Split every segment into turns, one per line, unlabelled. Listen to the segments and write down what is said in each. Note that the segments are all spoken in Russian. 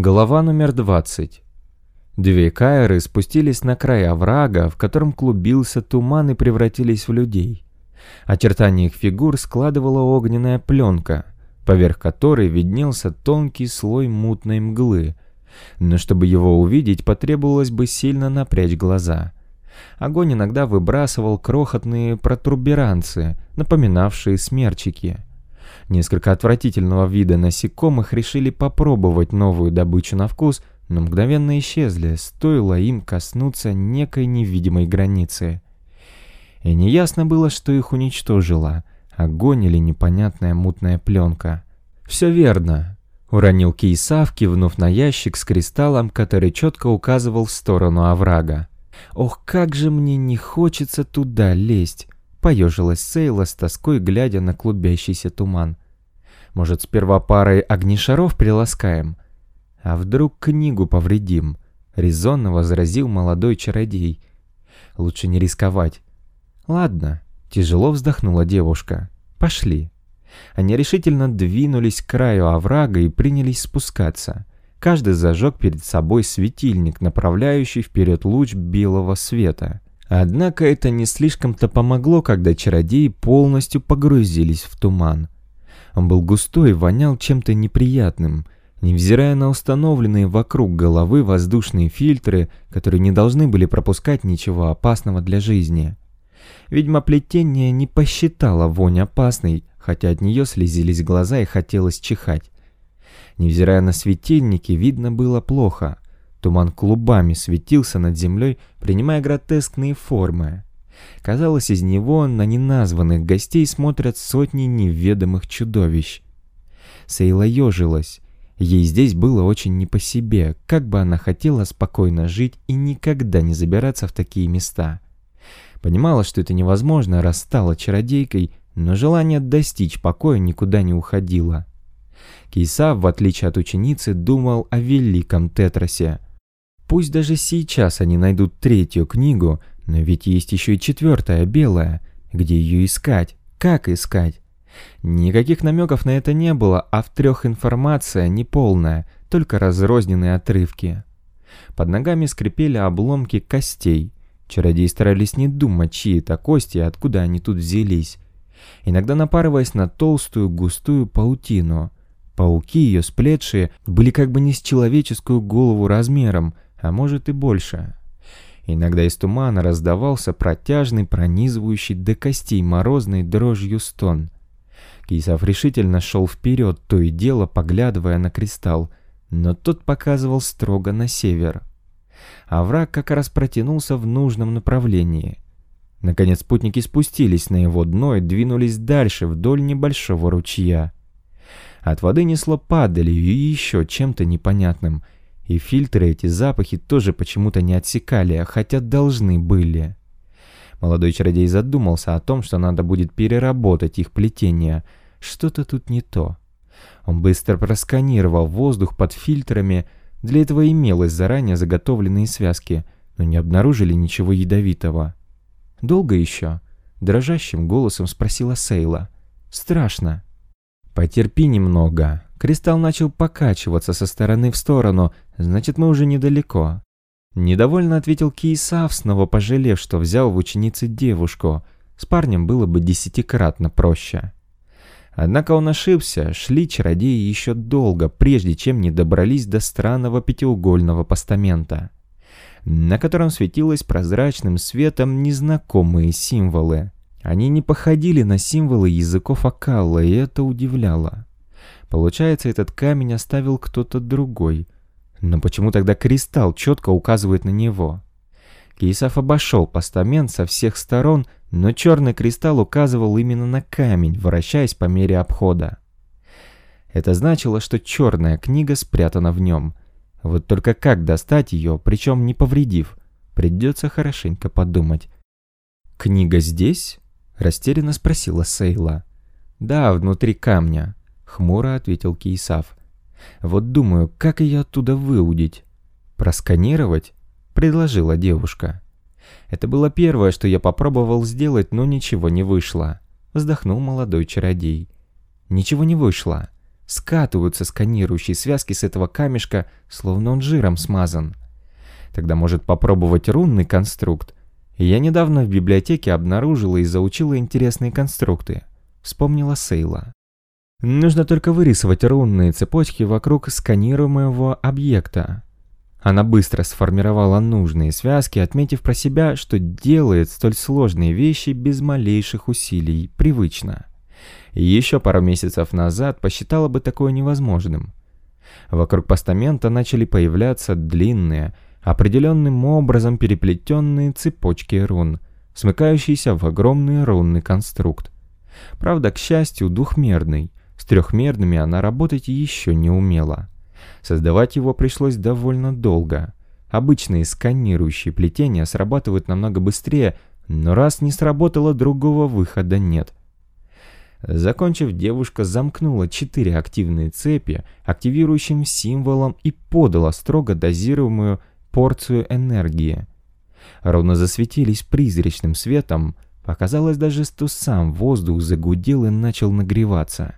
Голова номер 20. Две кайры спустились на край оврага, в котором клубился туман и превратились в людей. Очертания их фигур складывала огненная пленка, поверх которой виднелся тонкий слой мутной мглы. Но чтобы его увидеть, потребовалось бы сильно напрячь глаза. Огонь иногда выбрасывал крохотные протуберанцы, напоминавшие смерчики. Несколько отвратительного вида насекомых решили попробовать новую добычу на вкус, но мгновенно исчезли, стоило им коснуться некой невидимой границы. И неясно было, что их уничтожило — огонь или непонятная мутная пленка. «Все верно», — уронил Кейсав, кивнув на ящик с кристаллом, который четко указывал в сторону оврага. «Ох, как же мне не хочется туда лезть!» — поежилась Сейла с тоской, глядя на клубящийся туман. «Может, сперва парой огнешаров приласкаем? А вдруг книгу повредим?» — резонно возразил молодой чародей. «Лучше не рисковать. «Ладно», — тяжело вздохнула девушка. «Пошли». Они решительно двинулись к краю оврага и принялись спускаться. Каждый зажег перед собой светильник, направляющий вперед луч белого света. Однако это не слишком-то помогло, когда чародеи полностью погрузились в туман. Он был густой и вонял чем-то неприятным, невзирая на установленные вокруг головы воздушные фильтры, которые не должны были пропускать ничего опасного для жизни. Видимо, плетение не посчитало вонь опасной, хотя от нее слезились глаза и хотелось чихать. Невзирая на светильники, видно было плохо. Туман клубами светился над землей, принимая гротескные формы. Казалось, из него на неназванных гостей смотрят сотни неведомых чудовищ. Сейла ежилась. Ей здесь было очень не по себе, как бы она хотела спокойно жить и никогда не забираться в такие места. Понимала, что это невозможно, раз стала чародейкой, но желание достичь покоя никуда не уходило. Кейса, в отличие от ученицы, думал о великом Тетрасе. Пусть даже сейчас они найдут третью книгу, но ведь есть еще и четвертая, белая. Где ее искать? Как искать? Никаких намеков на это не было, а в трех информация неполная, только разрозненные отрывки. Под ногами скрипели обломки костей – Чародеи старались не думать, чьи это кости и откуда они тут взялись. Иногда напарываясь на толстую густую паутину. Пауки, ее сплетшие, были как бы не с человеческую голову размером, а может и больше. Иногда из тумана раздавался протяжный, пронизывающий до костей морозной дрожью стон. Кисов решительно шел вперед, то и дело поглядывая на кристалл, но тот показывал строго на север а враг как раз протянулся в нужном направлении. Наконец спутники спустились на его дно и двинулись дальше вдоль небольшого ручья. От воды несло падалью и еще чем-то непонятным, и фильтры эти запахи тоже почему-то не отсекали, хотя должны были. Молодой чародей задумался о том, что надо будет переработать их плетение. Что-то тут не то. Он быстро просканировал воздух под фильтрами, для этого имелось заранее заготовленные связки, но не обнаружили ничего ядовитого. «Долго еще?» — дрожащим голосом спросила Сейла. «Страшно». «Потерпи немного». Кристалл начал покачиваться со стороны в сторону, значит, мы уже недалеко. Недовольно ответил Киесав, снова пожалев, что взял в ученицы девушку. С парнем было бы десятикратно проще. Однако он ошибся, шли чародеи еще долго, прежде чем не добрались до странного пятиугольного постамента, на котором светилось прозрачным светом незнакомые символы. Они не походили на символы языков Акалла, и это удивляло. Получается, этот камень оставил кто-то другой. Но почему тогда кристалл четко указывает на него? Кейсов обошел постамент со всех сторон, но черный кристалл указывал именно на камень, вращаясь по мере обхода. Это значило, что черная книга спрятана в нем. Вот только как достать ее, причем не повредив? Придется хорошенько подумать. «Книга здесь?» – растерянно спросила Сейла. «Да, внутри камня», – хмуро ответил Кейсав. «Вот думаю, как ее оттуда выудить?» «Просканировать?» предложила девушка. Это было первое, что я попробовал сделать, но ничего не вышло. Вздохнул молодой чародей. Ничего не вышло. скатываются сканирующие связки с этого камешка, словно он жиром смазан. Тогда может попробовать рунный конструкт. Я недавно в библиотеке обнаружила и заучила интересные конструкты. Вспомнила Сейла. Нужно только вырисовать рунные цепочки вокруг сканируемого объекта. Она быстро сформировала нужные связки, отметив про себя, что делает столь сложные вещи без малейших усилий, привычно. Еще пару месяцев назад посчитала бы такое невозможным. Вокруг постамента начали появляться длинные, определенным образом переплетенные цепочки рун, смыкающиеся в огромный рунный конструкт. Правда, к счастью, двухмерный, с трехмерными она работать еще не умела. Создавать его пришлось довольно долго. Обычные сканирующие плетения срабатывают намного быстрее, но раз не сработало, другого выхода нет. Закончив, девушка замкнула четыре активные цепи активирующим символом и подала строго дозируемую порцию энергии. Ровно засветились призрачным светом, показалось даже, что сам воздух загудел и начал нагреваться.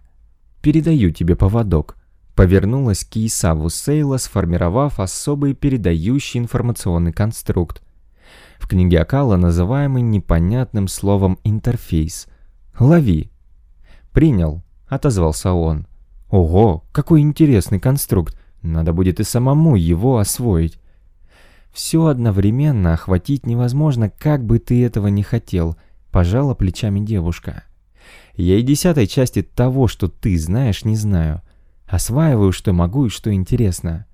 «Передаю тебе поводок», — повернулась к Исаву Сейла, сформировав особый передающий информационный конструкт. В книге Акала называемый непонятным словом «интерфейс». «Лови». «Принял», — отозвался он. «Ого, какой интересный конструкт! Надо будет и самому его освоить». «Все одновременно охватить невозможно, как бы ты этого не хотел», — пожала плечами девушка. Я и десятой части того, что ты знаешь, не знаю. Осваиваю, что могу и что интересно.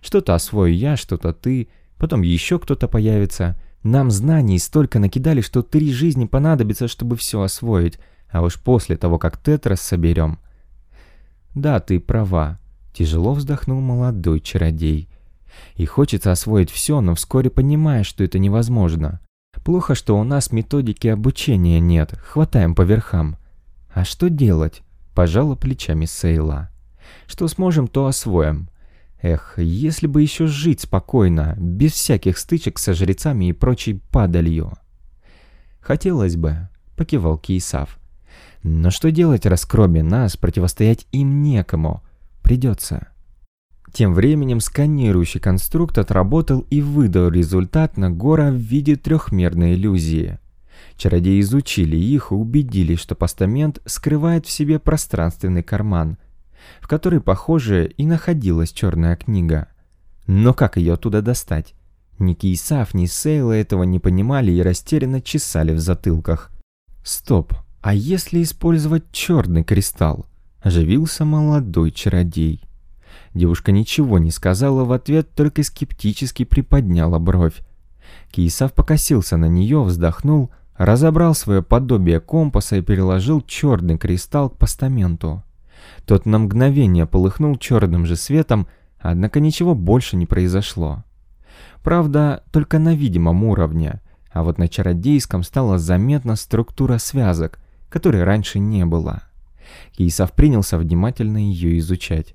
Что-то освою я, что-то ты, потом еще кто-то появится. Нам знаний столько накидали, что три жизни понадобится, чтобы все освоить, а уж после того, как тетрас соберем. Да, ты права. Тяжело вздохнул молодой чародей. И хочется освоить все, но вскоре понимаешь, что это невозможно. Плохо, что у нас методики обучения нет, хватаем по верхам. «А что делать?» – пожала плечами Сейла. «Что сможем, то освоим. Эх, если бы еще жить спокойно, без всяких стычек со жрецами и прочей падалью». «Хотелось бы», – покивал Кейсав. «Но что делать, раз кроме нас противостоять им некому? Придется». Тем временем сканирующий конструкт отработал и выдал результат на гора в виде трехмерной иллюзии – Чародеи изучили их и убедились, что постамент скрывает в себе пространственный карман, в который, похоже, и находилась черная книга. Но как ее оттуда достать? Ни Кейсав, ни Сейла этого не понимали и растерянно чесали в затылках. «Стоп, а если использовать черный кристалл?» – оживился молодой чародей. Девушка ничего не сказала в ответ, только скептически приподняла бровь. Кейсав покосился на нее, вздохнул – разобрал свое подобие компаса и переложил черный кристалл к постаменту. Тот на мгновение полыхнул черным же светом, однако ничего больше не произошло. Правда, только на видимом уровне, а вот на чародейском стала заметна структура связок, которой раньше не было. Кейсов принялся внимательно ее изучать.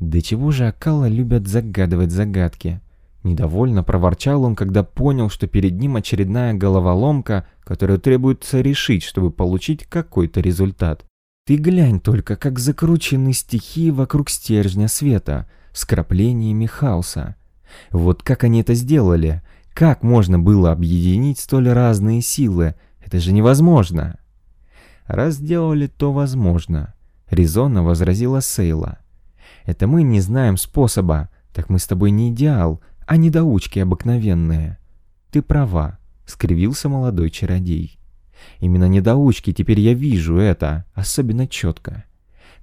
«Да чего же Акала любят загадывать загадки?» Недовольно проворчал он, когда понял, что перед ним очередная головоломка, которую требуется решить, чтобы получить какой-то результат. Ты глянь только, как закручены стихии вокруг стержня света, с краплениями хаоса. Вот как они это сделали? Как можно было объединить столь разные силы? Это же невозможно. Раз сделали, то возможно, резонно возразила Сейла. Это мы не знаем способа, так мы с тобой не идеал, а недоучки обыкновенные. Ты права, скривился молодой чародей. Именно недоучки, теперь я вижу это, особенно четко.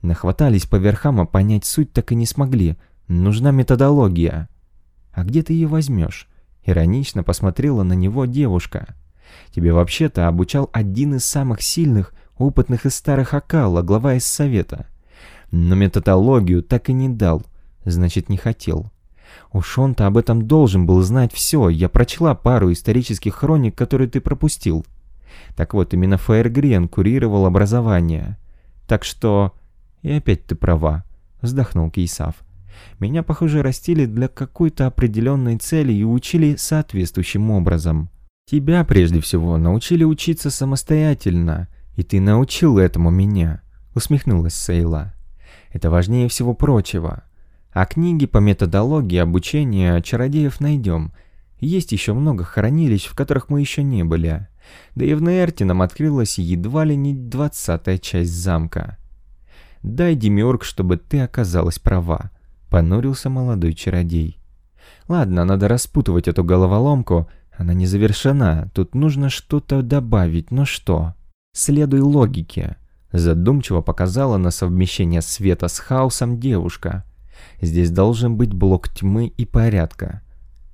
Нахватались по верхам, а понять суть так и не смогли. Нужна методология. А где ты ее возьмешь? Иронично посмотрела на него девушка. Тебе вообще-то обучал один из самых сильных, опытных из старых Акала, глава из совета. Но методологию так и не дал, значит не хотел. Уж он-то об этом должен был знать все. Я прочла пару исторических хроник, которые ты пропустил. Так вот, именно Фаергрен курировал образование. Так что... И опять ты права, вздохнул Кейсав. Меня, похоже, растили для какой-то определенной цели и учили соответствующим образом. Тебя, прежде всего, научили учиться самостоятельно, и ты научил этому меня, усмехнулась Сейла. Это важнее всего прочего. А книги по методологии обучения чародеев найдем. Есть еще много хранилищ, в которых мы еще не были. Да и в Нейрте нам открылась едва ли не двадцатая часть замка. Дай, Демиург, чтобы ты оказалась права, понурился молодой чародей. Ладно, надо распутывать эту головоломку, она не завершена, тут нужно что-то добавить, но что? Следуй логике. Задумчиво показала на совмещение света с хаосом девушка. Здесь должен быть блок тьмы и порядка.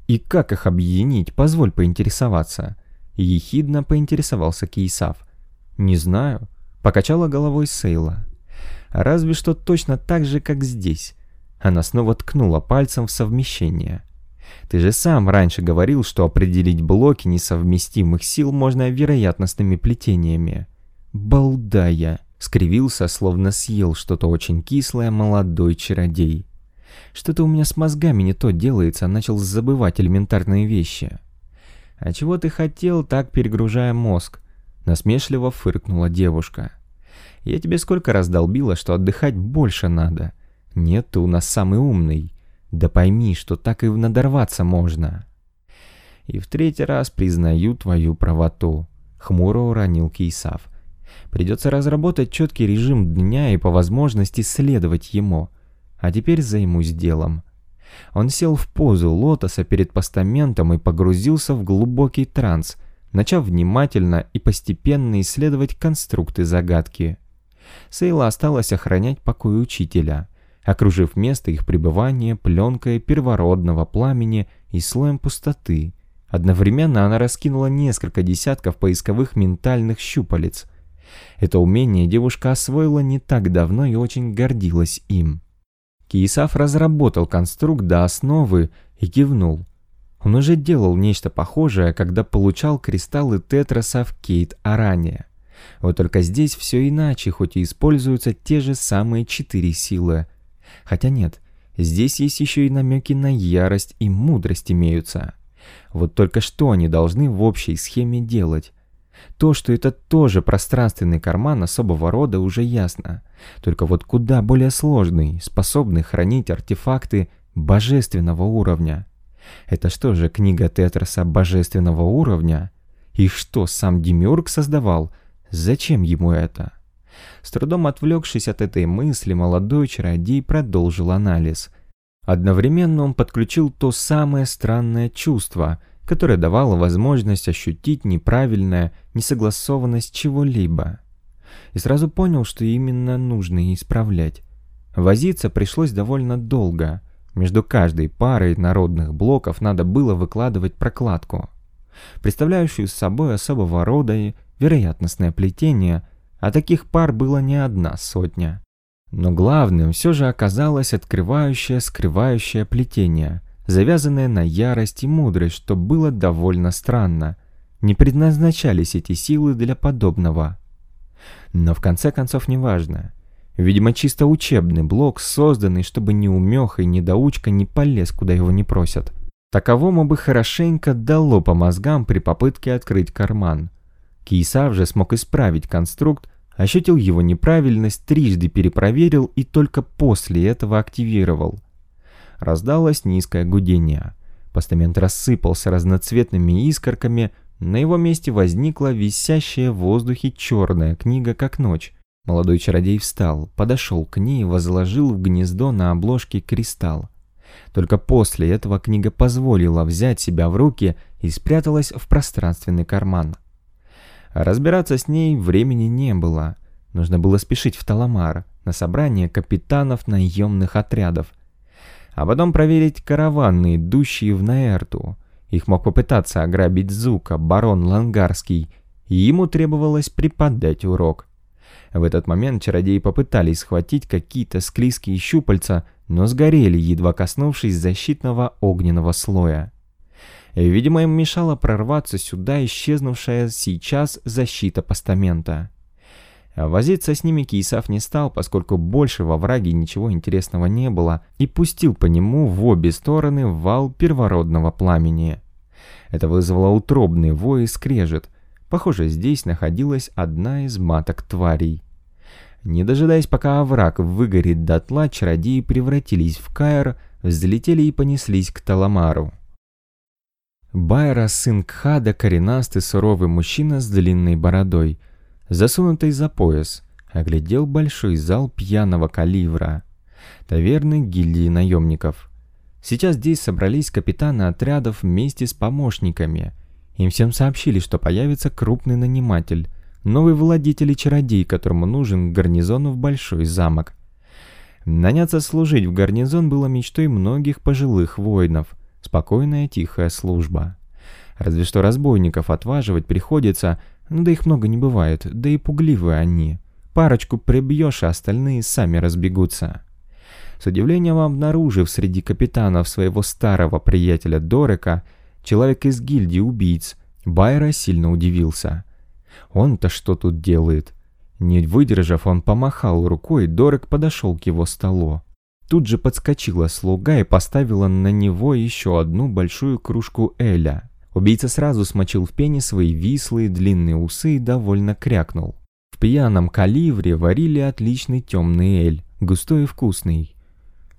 И как их объединить, позволь поинтересоваться. Ехидно поинтересовался Кейсав. «Не знаю», — покачала головой Сейла. «Разве что точно так же, как здесь». Она снова ткнула пальцем в совмещение. «Ты же сам раньше говорил, что определить блоки несовместимых сил можно вероятностными плетениями». «Балдая!» — скривился, словно съел что-то очень кислое молодой чародей. «Что-то у меня с мозгами не то делается, начал забывать элементарные вещи». «А чего ты хотел, так перегружая мозг?» Насмешливо фыркнула девушка. «Я тебе сколько раз долбила, что отдыхать больше надо. Нет, ты у нас самый умный. Да пойми, что так и надорваться можно». «И в третий раз признаю твою правоту», — хмуро уронил Кейсав. «Придется разработать четкий режим дня и по возможности следовать ему. А теперь займусь делом». Он сел в позу лотоса перед постаментом и погрузился в глубокий транс, начав внимательно и постепенно исследовать конструкты загадки. Сейла осталась охранять покой учителя, окружив место их пребывания пленкой первородного пламени и слоем пустоты. Одновременно она раскинула несколько десятков поисковых ментальных щупалец. Это умение девушка освоила не так давно и очень гордилась им. Киесав разработал конструкт до основы и кивнул. Он уже делал нечто похожее, когда получал кристаллы Тетраса в Кейт-Аране. Вот только здесь все иначе, хоть и используются те же самые четыре силы. Хотя нет, здесь есть еще и намеки на ярость и мудрость имеются. Вот только что они должны в общей схеме делать? То, что это тоже пространственный карман особого рода, уже ясно. Только вот куда более сложный, способный хранить артефакты божественного уровня. Это что же, книга Тетраса божественного уровня? И что, сам Демиург создавал? Зачем ему это? С трудом отвлекшись от этой мысли, молодой чародей продолжил анализ. Одновременно он подключил то самое странное чувство – которая давала возможность ощутить неправильная несогласованность чего-либо. И сразу понял, что именно нужно исправлять. Возиться пришлось довольно долго. Между каждой парой народных блоков надо было выкладывать прокладку, представляющую собой особого рода и вероятностное плетение, а таких пар было не одна сотня. Но главным все же оказалось открывающее-скрывающее плетение – завязанное на ярость и мудрость, что было довольно странно. Не предназначались эти силы для подобного. Но в конце концов неважно. Видимо, чисто учебный блок, созданный, чтобы ни умеха и недоучка не полез, куда его не просят. Таковому бы хорошенько дало по мозгам при попытке открыть карман. Киесав же смог исправить конструкт, ощутил его неправильность, трижды перепроверил и только после этого активировал – Раздалось низкое гудение. Постамент рассыпался разноцветными искорками, на его месте возникла висящая в воздухе черная книга, как ночь. Молодой чародей встал, подошел к ней и возложил в гнездо на обложке кристалл. Только после этого книга позволила взять себя в руки и спряталась в пространственный карман. Разбираться с ней времени не было. Нужно было спешить в Таламар, на собрание капитанов наемных отрядов – а потом проверить караваны, идущие в Наэрту. Их мог попытаться ограбить Зука, барон Лангарский, и ему требовалось преподать урок. В этот момент чародеи попытались схватить какие-то склизкие щупальца, но сгорели, едва коснувшись защитного огненного слоя. Видимо, им мешала прорваться сюда исчезнувшая сейчас защита постамента. А возиться с ними Киесав не стал, поскольку больше во враге ничего интересного не было, и пустил по нему в обе стороны вал первородного пламени. Это вызвало утробный вой и скрежет. Похоже, здесь находилась одна из маток тварей. Не дожидаясь, пока овраг выгорит дотла, чародеи превратились в Каэр, взлетели и понеслись к Таламару. Байра, сын Кхада, коренастый суровый мужчина с длинной бородой, засунутый за пояс, оглядел большой зал пьяного каливра, таверны гильдии наемников. Сейчас здесь собрались капитаны отрядов вместе с помощниками. Им всем сообщили, что появится крупный наниматель, новый владетель и чародей, которому нужен гарнизону в большой замок. Наняться служить в гарнизон было мечтой многих пожилых воинов – Спокойная, тихая служба. Разве что разбойников отваживать приходится, ну да их много не бывает, да и пугливы они. Парочку прибьешь, а остальные сами разбегутся. С удивлением обнаружив среди капитанов своего старого приятеля Дорека, человек из гильдии убийц, Байра сильно удивился. Он-то что тут делает? Не выдержав, он помахал рукой, Дорек подошел к его столу. Тут же подскочила слуга и поставила на него еще одну большую кружку Эля. Убийца сразу смочил в пене свои вислые длинные усы и довольно крякнул. В пьяном каливре варили отличный темный эль, густой и вкусный.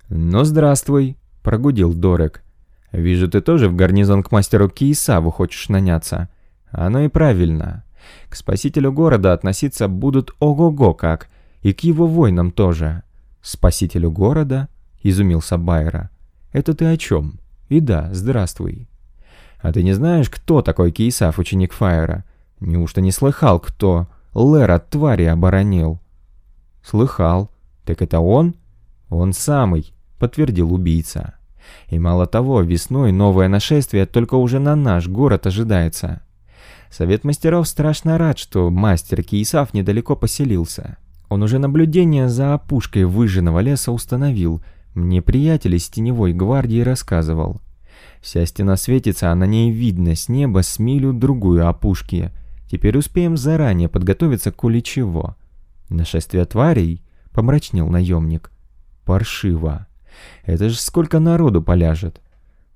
«Ну, здравствуй», — прогудел Дорек. «Вижу, ты тоже в гарнизон к мастеру Киесаву хочешь наняться. Оно и правильно. К спасителю города относиться будут ого-го как, и к его воинам тоже. «Спасителю города?» — изумился Байра. «Это ты о чем? И да, здравствуй». «А ты не знаешь, кто такой Кейсав, ученик Фаера? Неужто не слыхал, кто Лэр от твари оборонил?» «Слыхал. Так это он?» «Он самый», — подтвердил убийца. «И мало того, весной новое нашествие только уже на наш город ожидается». Совет мастеров страшно рад, что мастер Кейсав недалеко поселился. Он уже наблюдение за опушкой выжженного леса установил. Мне приятель из теневой гвардии рассказывал. Вся стена светится, а на ней видно с неба с милю другую опушки. Теперь успеем заранее подготовиться к коли чего. Нашествие тварей? Помрачнел наемник. Паршиво. Это же сколько народу поляжет.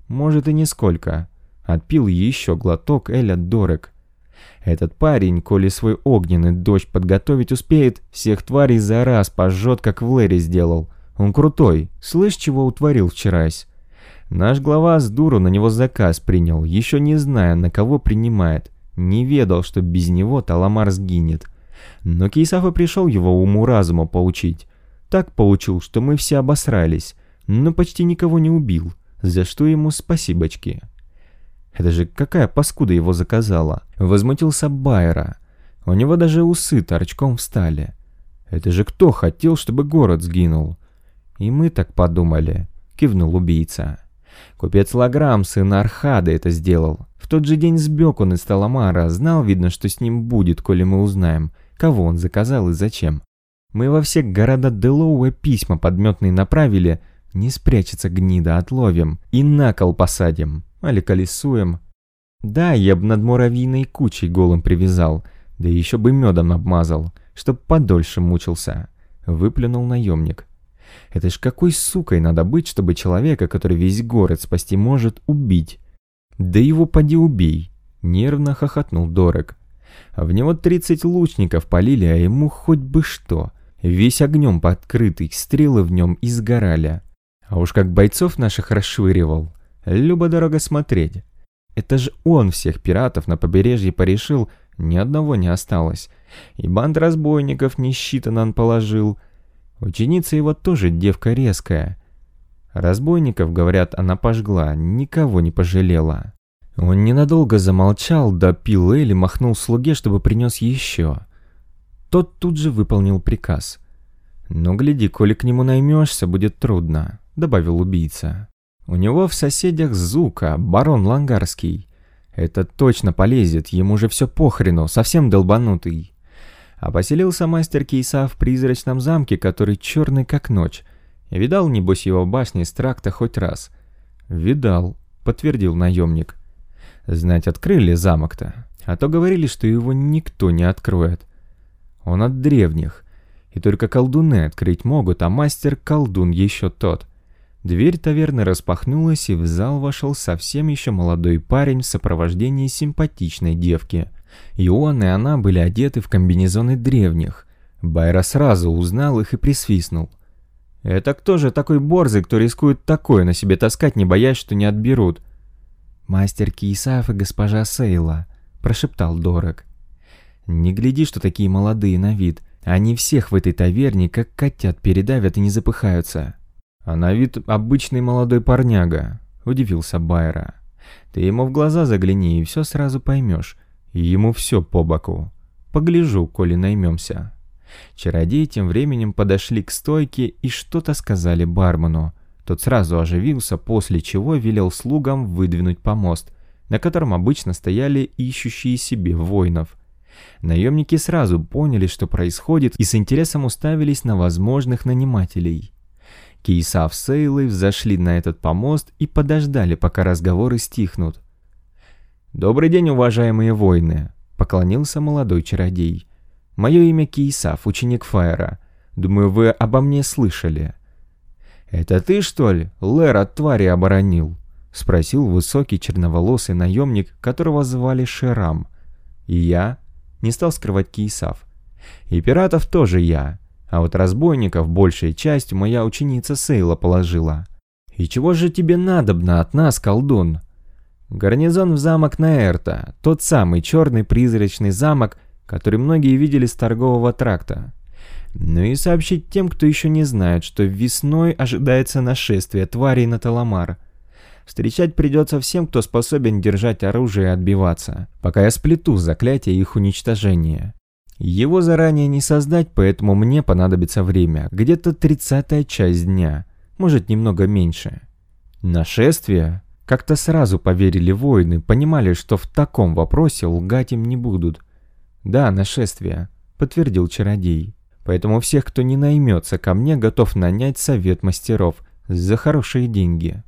Может и не сколько. Отпил еще глоток Эля Дорек. Этот парень, коли свой огненный дождь подготовить успеет, всех тварей за раз пожжет, как в Лэре сделал. Он крутой. Слышь, чего утворил вчерась? Наш глава с дуру на него заказ принял, еще не зная, на кого принимает. Не ведал, что без него Таламар сгинет. Но Кейсафа пришел его уму-разуму поучить. Так получил, что мы все обосрались, но почти никого не убил, за что ему спасибочки. Это же какая паскуда его заказала? Возмутился Байера. У него даже усы торчком встали. Это же кто хотел, чтобы город сгинул? И мы так подумали, кивнул убийца. Купец Лаграм, сын Архада, это сделал. В тот же день сбег он из Таламара, знал, видно, что с ним будет, коли мы узнаем, кого он заказал и зачем. Мы во все города Делоуэ письма подметные направили, не спрячется гнида, отловим и на кол посадим. Али колесуем. Да, я б над муравьиной кучей голым привязал, да еще бы медом обмазал, чтоб подольше мучился. Выплюнул наемник. Это ж какой сукой надо быть, чтобы человека, который весь город спасти может, убить? Да его поди убей. Нервно хохотнул Дорек. А в него тридцать лучников полили, а ему хоть бы что. Весь огнем подкрытый, стрелы в нем изгорали. А уж как бойцов наших расшвыривал. Любо дорого смотреть. Это же он всех пиратов на побережье порешил, ни одного не осталось. И банд разбойников несчитанно он положил. Ученица его тоже девка резкая. Разбойников, говорят, она пожгла, никого не пожалела. Он ненадолго замолчал, допил Эль и махнул слуге, чтобы принес еще. Тот тут же выполнил приказ. «Ну, гляди, коли к нему наймешься, будет трудно», — добавил убийца. У него в соседях Зука, барон Лангарский. Это точно полезет, ему же все похрену, совсем долбанутый. А поселился мастер Кейса в призрачном замке, который черный как ночь. Видал, небось, его башни с тракта хоть раз? Видал, подтвердил наемник. Знать, открыли замок-то. А то говорили, что его никто не откроет. Он от древних. И только колдуны открыть могут, а мастер-колдун еще тот — Дверь таверны распахнулась, и в зал вошел совсем еще молодой парень в сопровождении симпатичной девки. И и она были одеты в комбинезоны древних. Байра сразу узнал их и присвистнул. «Это кто же такой борзый, кто рискует такое на себе таскать, не боясь, что не отберут?» «Мастер Киесаф и госпожа Сейла», — прошептал Дорог. «Не гляди, что такие молодые на вид. Они всех в этой таверне, как котят, передавят и не запыхаются». «А на вид обычный молодой парняга», — удивился Байра. «Ты ему в глаза загляни и все сразу поймешь. Ему все по боку. Погляжу, коли наймемся». Чародеи тем временем подошли к стойке и что-то сказали бармену. Тот сразу оживился, после чего велел слугам выдвинуть помост, на котором обычно стояли ищущие себе воинов. Наемники сразу поняли, что происходит, и с интересом уставились на возможных нанимателей. Кейсав с Эйлой взошли на этот помост и подождали, пока разговоры стихнут. «Добрый день, уважаемые воины!» — поклонился молодой чародей. «Мое имя Кейсав, ученик Фаера. Думаю, вы обо мне слышали». «Это ты, что ли, Лэр от твари оборонил?» — спросил высокий черноволосый наемник, которого звали Шерам. «И я?» — не стал скрывать Кейсав. «И пиратов тоже я. А вот разбойников большая часть моя ученица Сейла положила. И чего же тебе надобно от нас, колдун? Гарнизон в замок Наэрта, тот самый черный призрачный замок, который многие видели с торгового тракта. Ну и сообщить тем, кто еще не знает, что весной ожидается нашествие тварей на Таламар. Встречать придется всем, кто способен держать оружие и отбиваться, пока я сплету заклятие их уничтожения. Его заранее не создать, поэтому мне понадобится время, где-то тридцатая часть дня, может немного меньше. Нашествие? Как-то сразу поверили воины, понимали, что в таком вопросе лгать им не будут. «Да, нашествие», — подтвердил чародей. «Поэтому всех, кто не наймется ко мне, готов нанять совет мастеров за хорошие деньги».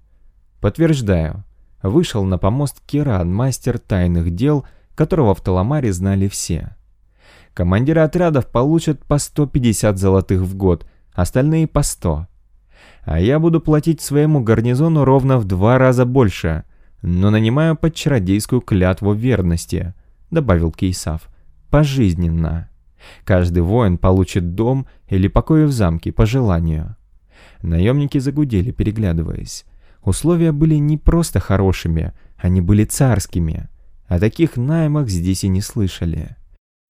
«Подтверждаю». Вышел на помост Киран, мастер тайных дел, которого в Таламаре знали все. Командиры отрядов получат по 150 золотых в год, остальные по 100. А я буду платить своему гарнизону ровно в два раза больше, но нанимаю под чародейскую клятву верности, добавил Кейсав. Пожизненно. Каждый воин получит дом или покои в замке по желанию. Наемники загудели, переглядываясь. Условия были не просто хорошими, они были царскими. О таких наймах здесь и не слышали.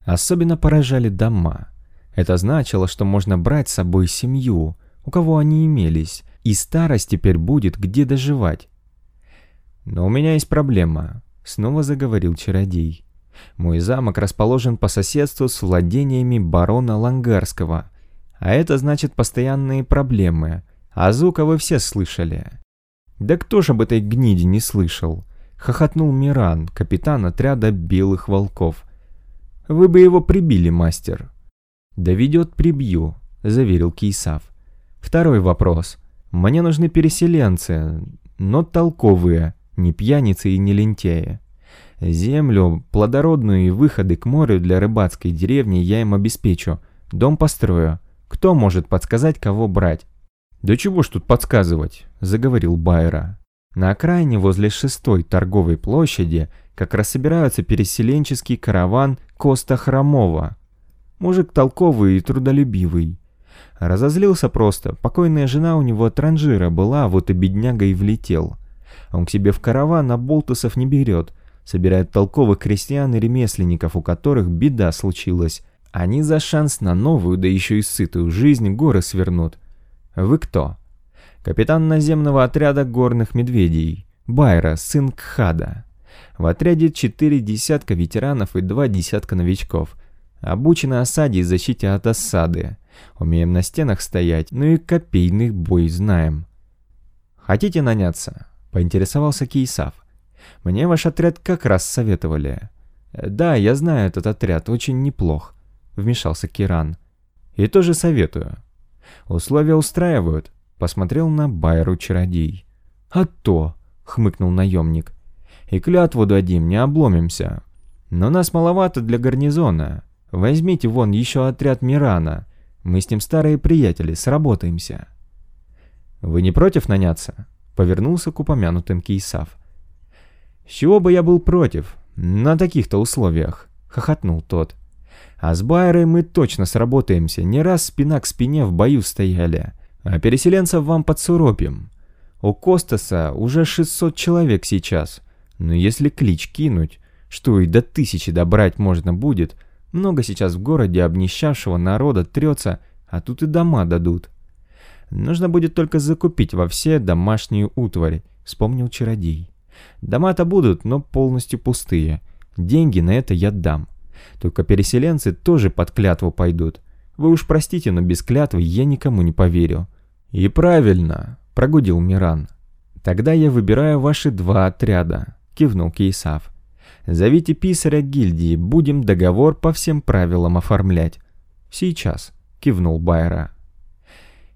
Особенно поражали дома. Это значило, что можно брать с собой семью, у кого они имелись, и старость теперь будет где доживать. «Но у меня есть проблема», — снова заговорил чародей. «Мой замок расположен по соседству с владениями барона Лангарского, а это значит постоянные проблемы, а звука вы все слышали». «Да кто ж об этой гниде не слышал?» — хохотнул Миран, капитан отряда белых волков — вы бы его прибили, мастер». «Доведет, прибью», — заверил Кейсав. «Второй вопрос. Мне нужны переселенцы, но толковые, не пьяницы и не лентяи. Землю, плодородную и выходы к морю для рыбацкой деревни я им обеспечу. Дом построю. Кто может подсказать, кого брать?» «Да чего ж тут подсказывать?» – заговорил Байра. На окраине возле шестой торговой площади как раз собираются переселенческий караван Коста Хромова. Мужик толковый и трудолюбивый. Разозлился просто, покойная жена у него транжира была, вот и бедняга и влетел. Он к себе в караван, а болтусов не берет, собирает толковых крестьян и ремесленников, у которых беда случилась. Они за шанс на новую, да еще и сытую жизнь горы свернут. Вы кто? Капитан наземного отряда горных медведей. Байра, сын Кхада. В отряде четыре десятка ветеранов и два десятка новичков. Обучены осаде и защите от осады. Умеем на стенах стоять, ну и копейный бой знаем. «Хотите наняться?» – поинтересовался Кейсав. «Мне ваш отряд как раз советовали». «Да, я знаю этот отряд, очень неплох», – вмешался Киран. «И тоже советую». «Условия устраивают», – посмотрел на Байру чародей. «А то», – хмыкнул наемник, и клятву дадим, не обломимся. Но нас маловато для гарнизона. Возьмите вон еще отряд Мирана. Мы с ним старые приятели, сработаемся». «Вы не против наняться?» — повернулся к упомянутым Кейсав. «С чего бы я был против? На таких-то условиях», — хохотнул тот. А с Байерой мы точно сработаемся, не раз спина к спине в бою стояли. А переселенцев вам подсуропим. У Костаса уже 600 человек сейчас. Но если клич кинуть, что и до тысячи добрать можно будет, много сейчас в городе обнищавшего народа трется, а тут и дома дадут. Нужно будет только закупить во все домашнюю утварь, вспомнил чародей. Дома-то будут, но полностью пустые. Деньги на это я дам. Только переселенцы тоже под клятву пойдут. Вы уж простите, но без клятвы я никому не поверю. И правильно, прогудил Миран. Тогда я выбираю ваши два отряда, кивнул Кейсав. Зовите писаря гильдии, будем договор по всем правилам оформлять. Сейчас, кивнул Байра.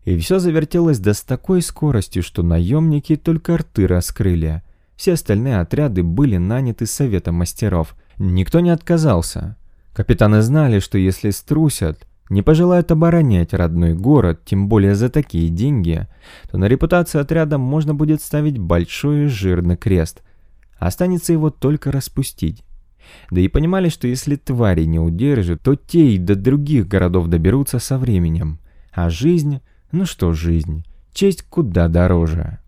И все завертелось да с такой скоростью, что наемники только рты раскрыли. Все остальные отряды были наняты советом мастеров. Никто не отказался. Капитаны знали, что если струсят, не пожелают оборонять родной город, тем более за такие деньги, то на репутацию отряда можно будет ставить большой жирный крест. Останется его только распустить. Да и понимали, что если твари не удержат, то те и до других городов доберутся со временем. А жизнь, ну что жизнь, честь куда дороже.